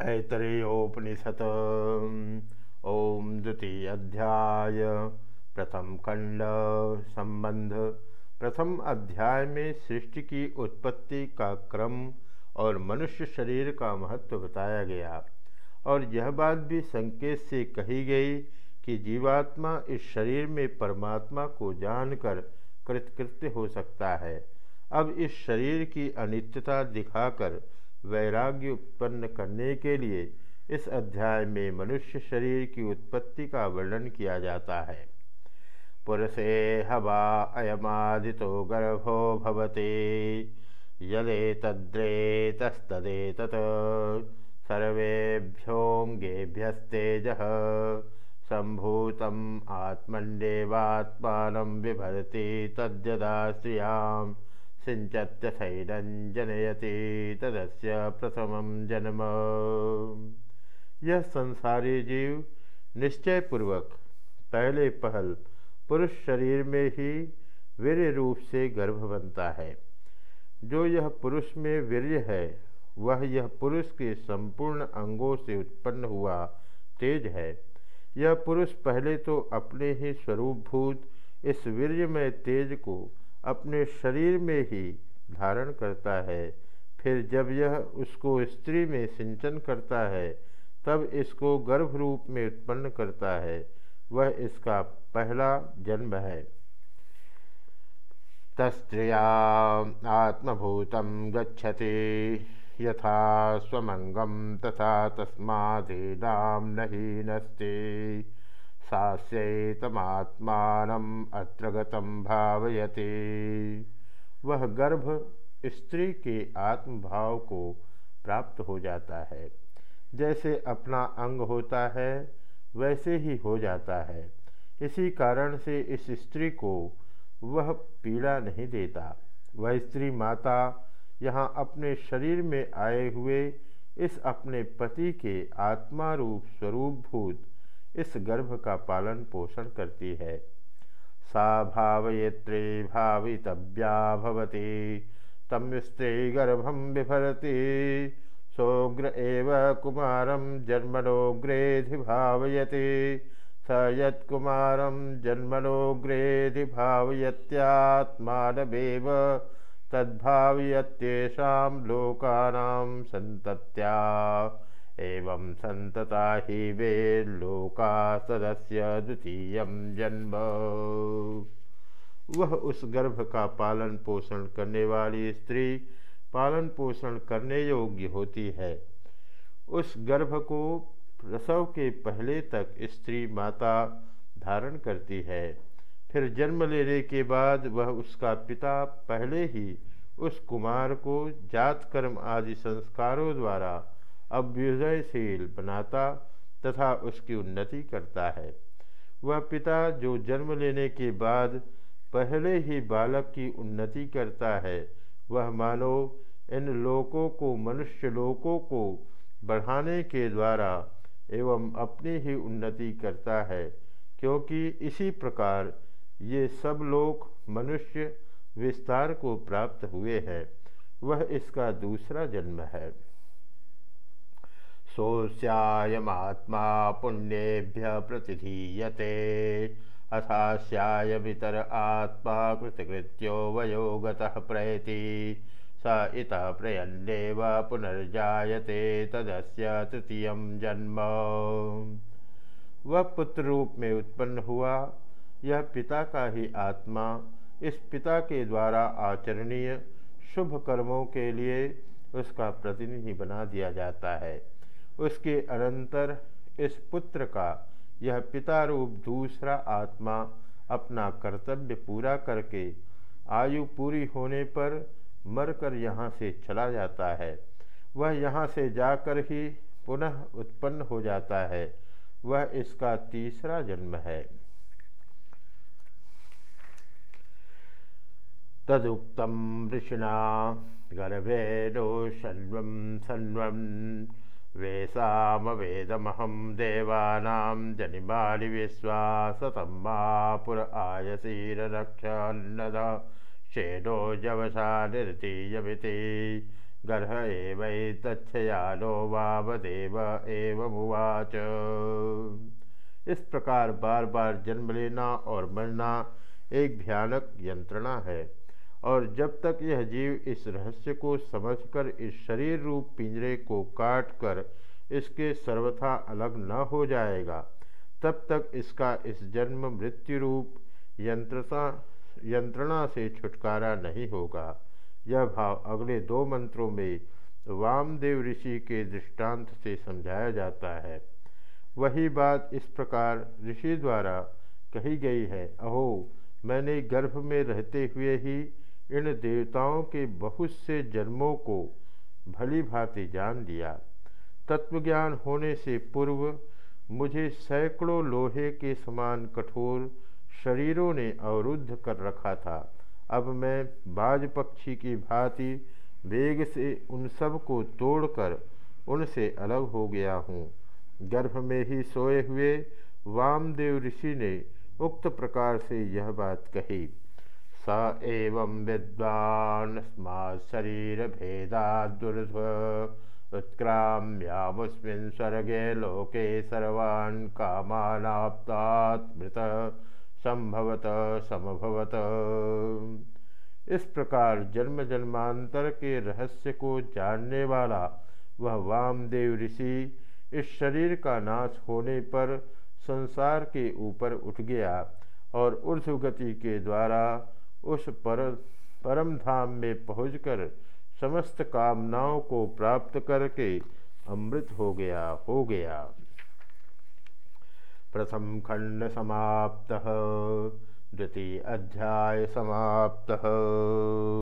ऐतरेयोपनिषत् ओम द्वितीय अध्याय प्रथम खंड संबंध। प्रथम अध्याय में सृष्टि की उत्पत्ति का क्रम और मनुष्य शरीर का महत्व बताया गया। और यह बात भी संकेत से कही गई कि जीवात्मा इस शरीर में परमात्मा को जानकर कृतकृत्य हो सकता है। अब इस शरीर की अनित्यता दिखाकर वैराग्य उत्पन्न करने के लिए इस अध्याय में मनुष्य शरीर की उत्पत्ति का वर्णन किया जाता है। पुरुषे हवा अयमादितो गर्भो भवते, यदे तद्रे तस्तदे तत् सर्वेभ्योंगेभ्यस्तेज सम्भूतम् आत्मन्येवात्मानं बिभर्ति तद्यदा श्रियाम् सिंचत्यथैरंजनयति तदस्य प्रथम जन्म। यह संसारी जीव निश्चय पूर्वक पहले पहल पुरुष शरीर में ही वीर्य रूप से गर्भ बनता है। जो यह पुरुष में वीर्य है, वह यह पुरुष के संपूर्ण अंगों से उत्पन्न हुआ तेज है। यह पुरुष पहले तो अपने ही स्वरूपभूत इस वीर्य में तेज को अपने शरीर में ही धारण करता है। फिर जब यह उसको स्त्री में सिंचन करता है, तब इसको गर्भ रूप में उत्पन्न करता है। वह इसका पहला जन्म है। तस्त्रिया आत्मभूतम गच्छति, यथा स्वमंगम तथा तस्मादीनाम नहीं नस्ते सास्यतमात्मानम अत्र गतम भावयते। वह गर्भ स्त्री के आत्मभाव को प्राप्त हो जाता है। जैसे अपना अंग होता है, वैसे ही हो जाता है। इसी कारण से इस स्त्री को वह पीड़ा नहीं देता। वह स्त्री माता यहाँ अपने शरीर में आए हुए इस अपने पति के आत्मा रूप स्वरूप भूत इस गर्भ का पालन पोषण करती है। सा भावयित्री भावितव्या भवती तम स्त्री गर्भम बिभरती सोग्र एव कुमारम जन्मनोग्रेधि भावयति, स यत्कुमारं जन्मनोग्रेधि भावयत्यात्मानमेव, तद्भावयत्येषां लोकानां सन्तत्या। एवं संतता ही वे लोका सदस्य द्वितीय जन्म। वह उस गर्भ का पालन पोषण करने वाली स्त्री पालन पोषण करने योग्य होती है। उस गर्भ को प्रसव के पहले तक स्त्री माता धारण करती है। फिर जन्म लेने के बाद वह उसका पिता पहले ही उस कुमार को जात कर्म आदि संस्कारों द्वारा अभ्युदयशील बनाता तथा उसकी उन्नति करता है। वह पिता जो जन्म लेने के बाद पहले ही बालक की उन्नति करता है, वह मानो इन लोकों को, मनुष्य लोकों को बढ़ाने के द्वारा एवं अपनी ही उन्नति करता है, क्योंकि इसी प्रकार ये सब लोग मनुष्य विस्तार को प्राप्त हुए हैं। वह इसका दूसरा जन्म है। सोऽस्यायमात्मा पुण्येभ्य प्रतिधीयते। अथास्याय वितर आत्मा कृतकृत्यो वयोगतः प्रयति। स इतः प्रयन्नेव पुनर्जायते तदस्य तृतीय जन्म। वह पुत्र रूप में उत्पन्न हुआ। यह पिता का ही आत्मा इस पिता के द्वारा आचरणीय शुभ कर्मों के लिए उसका प्रतिनिधि बना दिया जाता है। उसके अनंतर इस पुत्र का यह पिता रूप दूसरा आत्मा अपना कर्तव्य पूरा करके आयु पूरी होने पर मरकर यहाँ से चला जाता है। वह यहाँ से जाकर ही पुनः उत्पन्न हो जाता है। वह इसका तीसरा जन्म है। तदुक्तम ऋषिणा गर्भे नो सन्व सन्व वेशामवेदमहं देवानां जनिमानि विश्वासतं मा पुर आयसीररक्षन्नद शेनो जवसा निर्तीयमिति। गर्ह एवैतच्छयानो वामदेव एवमुवाच। इस प्रकार बार बार जन्म लेना और मरना एक भयानक यंत्रणा है। और जब तक यह जीव इस रहस्य को समझकर इस शरीर रूप पिंजरे को काट कर इसके सर्वथा अलग न हो जाएगा। तब तक इसका इस जन्म मृत्यु रूप यंत्रता यंत्रणा से छुटकारा नहीं होगा। यह भाव अगले दो मंत्रों में वामदेव ऋषि के दृष्टांत से समझाया जाता है। वही बात इस प्रकार ऋषि द्वारा कही गई है। अहो, मैंने गर्भ में रहते हुए ही इन देवताओं के बहुत से जन्मों को भली भांति जान लिया। तत्वज्ञान होने से पूर्व मुझे सैकड़ों लोहे के समान कठोर शरीरों ने अवरुद्ध कर रखा था। अब मैं बाज पक्षी की भांति वेग से उन सबको तोड़कर उनसे अलग हो गया हूँ। गर्भ में ही सोए हुए वामदेव ऋषि ने उक्त प्रकार से यह बात कही। स एवं विद्वान् शरीर भेदा दुर्ध। उत्क्राम्यामुस्मिन् स्वर्गे लोके सर्वान् कामानाप्तात् संभवत, समभवत। इस प्रकार जन्म जन्मांतर के रहस्य को जानने वाला वह वामदेव ऋषि इस शरीर का नाश होने पर संसार के ऊपर उठ गया और ऊर्ध्वगति के द्वारा उस पर परम धाम में पहुंचकर समस्त कामनाओं को प्राप्त करके अमृत हो गया हो गया। प्रथम खंड समाप्त। द्वितीय अध्याय समाप्त।